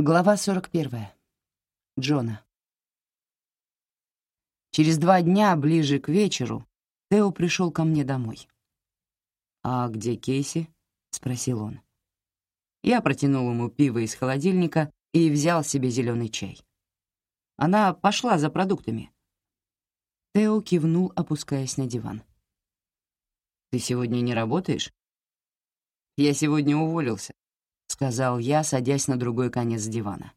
Глава 41. Джона. Через два дня, ближе к вечеру, Тео пришел ко мне домой. «А где Кейси?» — спросил он. Я протянул ему пиво из холодильника и взял себе зеленый чай. Она пошла за продуктами. Тео кивнул, опускаясь на диван. «Ты сегодня не работаешь?» «Я сегодня уволился», — сказал я, садясь на другой конец дивана.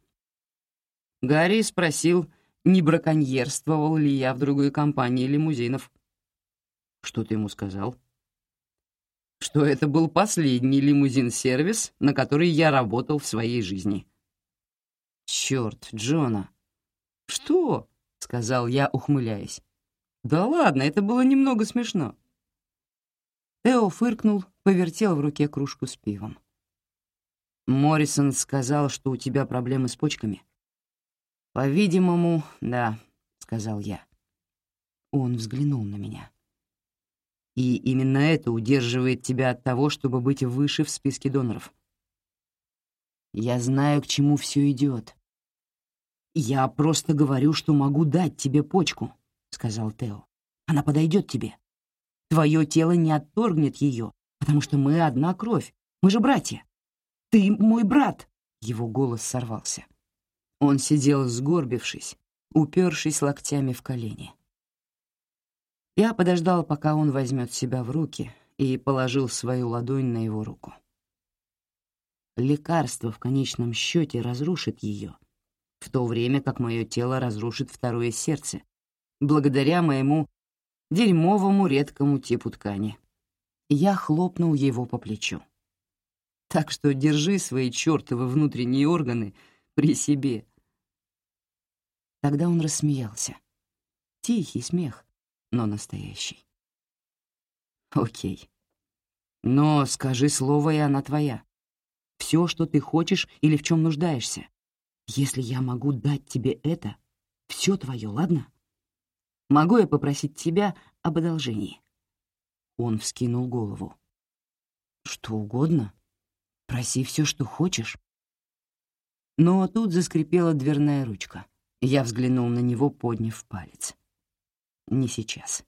Гарри спросил, не браконьерствовал ли я в другой компании лимузинов. «Что ты ему сказал?» «Что это был последний лимузин-сервис, на который я работал в своей жизни». «Черт, Джона!» «Что?» — сказал я, ухмыляясь. «Да ладно, это было немного смешно». Тео фыркнул, повертел в руке кружку с пивом. «Моррисон сказал, что у тебя проблемы с почками». «По-видимому, да», — сказал я. Он взглянул на меня. «И именно это удерживает тебя от того, чтобы быть выше в списке доноров». «Я знаю, к чему все идет. Я просто говорю, что могу дать тебе почку», — сказал Тео. «Она подойдет тебе. Твое тело не отторгнет ее, потому что мы одна кровь. Мы же братья. Ты мой брат!» Его голос сорвался. Он сидел сгорбившись, упершись локтями в колени. Я подождал, пока он возьмет себя в руки, и положил свою ладонь на его руку. Лекарство в конечном счете разрушит ее, в то время как мое тело разрушит второе сердце, благодаря моему дерьмовому редкому типу ткани. Я хлопнул его по плечу. Так что держи свои чертовы внутренние органы при себе. Тогда он рассмеялся. Тихий смех, но настоящий. Окей. Но скажи слово, и она твоя. Все, что ты хочешь или в чем нуждаешься. Если я могу дать тебе это, все твое, ладно? Могу я попросить тебя об одолжении?» Он вскинул голову. «Что угодно. Проси все, что хочешь». Но тут заскрипела дверная ручка. Я взглянул на него, подняв палец. «Не сейчас».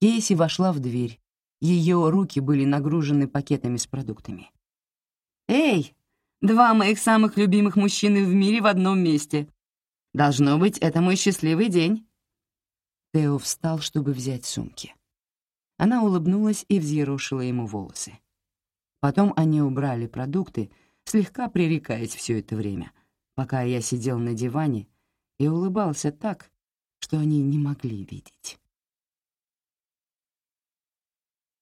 Кейси вошла в дверь. Ее руки были нагружены пакетами с продуктами. «Эй, два моих самых любимых мужчины в мире в одном месте. Должно быть, это мой счастливый день». Тео встал, чтобы взять сумки. Она улыбнулась и взъерошила ему волосы. Потом они убрали продукты, слегка пререкаясь все это время, пока я сидел на диване и улыбался так, что они не могли видеть.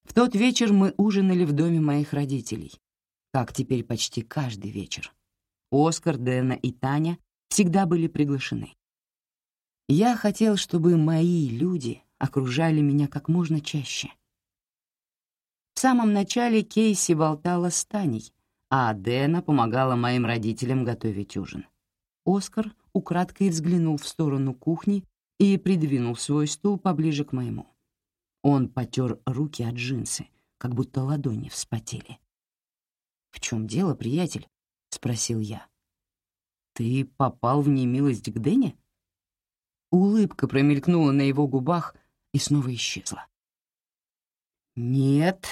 В тот вечер мы ужинали в доме моих родителей, как теперь почти каждый вечер. Оскар, Дэна и Таня всегда были приглашены. Я хотел, чтобы мои люди окружали меня как можно чаще. В самом начале Кейси болтала с Таней, а Дэна помогала моим родителям готовить ужин. Оскар украдкой взглянул в сторону кухни и придвинул свой стул поближе к моему. Он потер руки от джинсы, как будто ладони вспотели. «В чем дело, приятель?» — спросил я. «Ты попал в немилость к Дэне?» Улыбка промелькнула на его губах и снова исчезла. «Нет,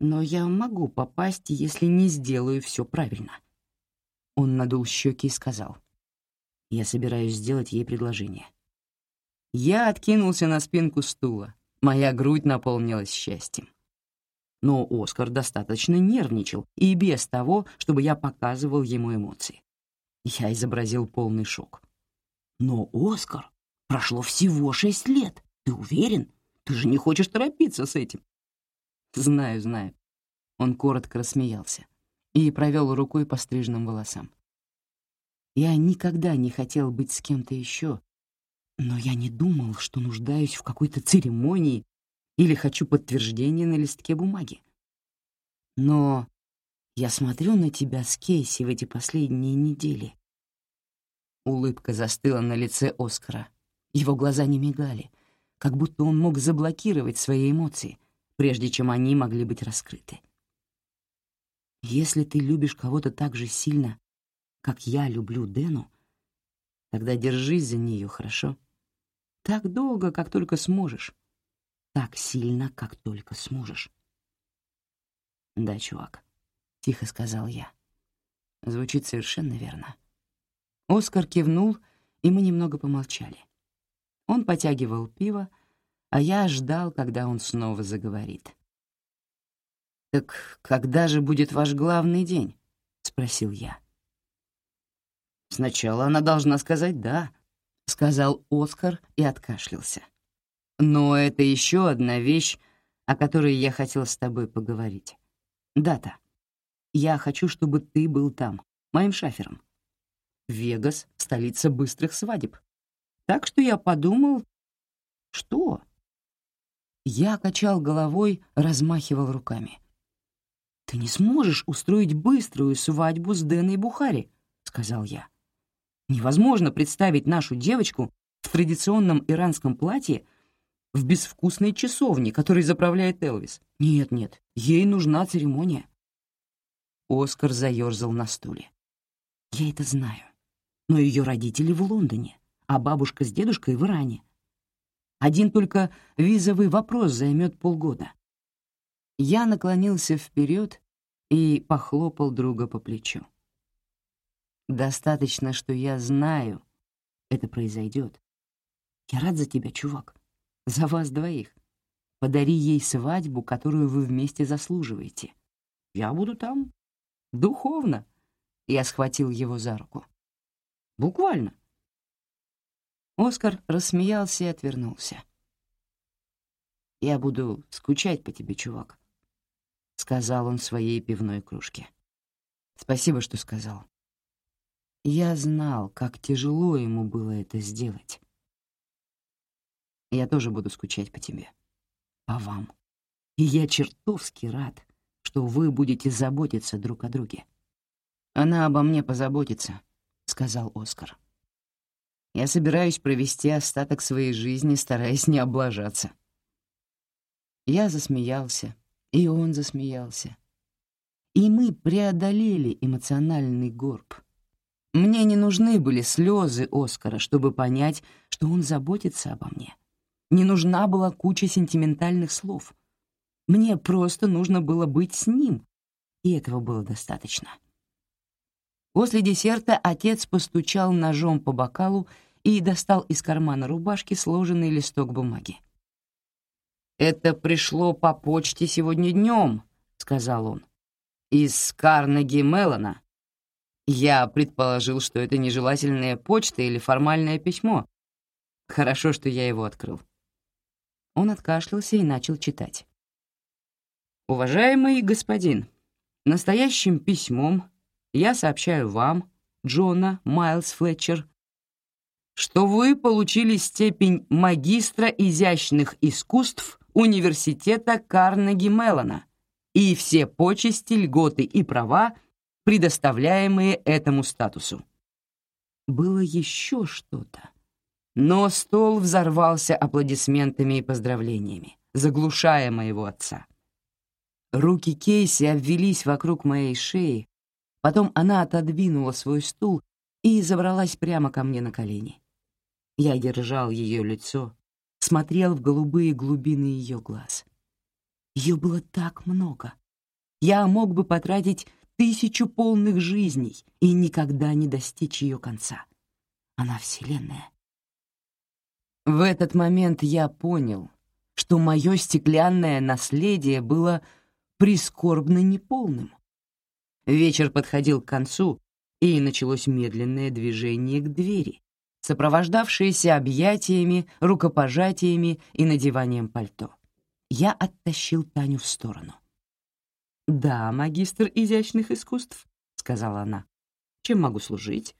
но я могу попасть, если не сделаю все правильно». Он надул щеки и сказал. «Я собираюсь сделать ей предложение». Я откинулся на спинку стула. Моя грудь наполнилась счастьем. Но Оскар достаточно нервничал и без того, чтобы я показывал ему эмоции. Я изобразил полный шок. «Но, Оскар, Прошло всего шесть лет. Ты уверен? Ты же не хочешь торопиться с этим. Знаю, знаю. Он коротко рассмеялся и провел рукой по стриженным волосам. Я никогда не хотел быть с кем-то еще, но я не думал, что нуждаюсь в какой-то церемонии или хочу подтверждения на листке бумаги. Но я смотрю на тебя с Кейси в эти последние недели. Улыбка застыла на лице Оскара, его глаза не мигали, как будто он мог заблокировать свои эмоции, прежде чем они могли быть раскрыты. Если ты любишь кого-то так же сильно, как я люблю Дэну, тогда держись за нее, хорошо? Так долго, как только сможешь. Так сильно, как только сможешь. «Да, чувак», — тихо сказал я. Звучит совершенно верно. Оскар кивнул, и мы немного помолчали. Он потягивал пиво, а я ждал, когда он снова заговорит. «Так когда же будет ваш главный день?» — спросил я. «Сначала она должна сказать «да», — сказал Оскар и откашлялся. «Но это еще одна вещь, о которой я хотел с тобой поговорить. Дата. Я хочу, чтобы ты был там, моим шафером. Вегас — столица быстрых свадеб. Так что я подумал... Что? Я качал головой, размахивал руками. «Ты не сможешь устроить быструю свадьбу с Дэной Бухари», — сказал я. «Невозможно представить нашу девочку в традиционном иранском платье в безвкусной часовне, которой заправляет Элвис. Нет-нет, ей нужна церемония. Оскар заерзал на стуле. Я это знаю. Но ее родители в Лондоне, а бабушка с дедушкой в Иране. Один только визовый вопрос займет полгода. Я наклонился вперед и похлопал друга по плечу. Достаточно, что я знаю, это произойдет. Я рад за тебя, чувак. За вас двоих. Подари ей свадьбу, которую вы вместе заслуживаете. Я буду там. Духовно. Я схватил его за руку. Буквально. Оскар рассмеялся и отвернулся. «Я буду скучать по тебе, чувак», — сказал он своей пивной кружке. «Спасибо, что сказал. Я знал, как тяжело ему было это сделать. Я тоже буду скучать по тебе. По вам. И я чертовски рад, что вы будете заботиться друг о друге. Она обо мне позаботится, — сказал Оскар. Я собираюсь провести остаток своей жизни, стараясь не облажаться. Я засмеялся, и он засмеялся. И мы преодолели эмоциональный горб. Мне не нужны были слезы Оскара, чтобы понять, что он заботится обо мне. Не нужна была куча сентиментальных слов. Мне просто нужно было быть с ним, и этого было достаточно. После десерта отец постучал ножом по бокалу и достал из кармана рубашки сложенный листок бумаги. «Это пришло по почте сегодня днем», — сказал он, — «из Карнеги Меллона. Я предположил, что это нежелательная почта или формальное письмо. Хорошо, что я его открыл. Он откашлялся и начал читать. «Уважаемый господин, настоящим письмом я сообщаю вам, Джона Майлз Флетчер, что вы получили степень магистра изящных искусств Университета Карнеги Меллона и все почести, льготы и права, предоставляемые этому статусу. Было еще что-то, но стол взорвался аплодисментами и поздравлениями, заглушая моего отца. Руки Кейси обвелись вокруг моей шеи, потом она отодвинула свой стул и забралась прямо ко мне на колени. Я держал ее лицо, смотрел в голубые глубины ее глаз. Ее было так много. Я мог бы потратить тысячу полных жизней и никогда не достичь ее конца. Она вселенная. В этот момент я понял, что мое стеклянное наследие было прискорбно неполным. Вечер подходил к концу, и началось медленное движение к двери, сопровождавшееся объятиями, рукопожатиями и надеванием пальто. Я оттащил Таню в сторону. «Да, магистр изящных искусств», — сказала она. «Чем могу служить?»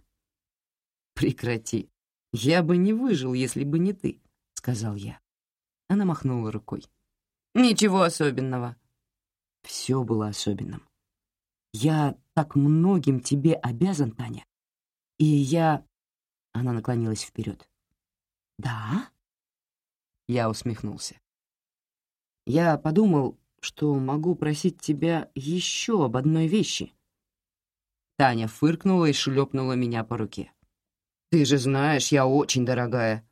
«Прекрати», «Я бы не выжил, если бы не ты», — сказал я. Она махнула рукой. «Ничего особенного». Все было особенным. «Я так многим тебе обязан, Таня. И я...» Она наклонилась вперед. «Да?» Я усмехнулся. «Я подумал, что могу просить тебя еще об одной вещи». Таня фыркнула и шлепнула меня по руке. «Ты же знаешь, я очень дорогая».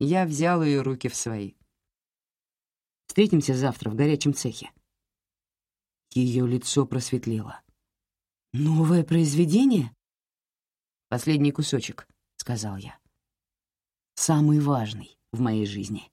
Я взял ее руки в свои. «Встретимся завтра в горячем цехе». Ее лицо просветлело. «Новое произведение?» «Последний кусочек», — сказал я. «Самый важный в моей жизни».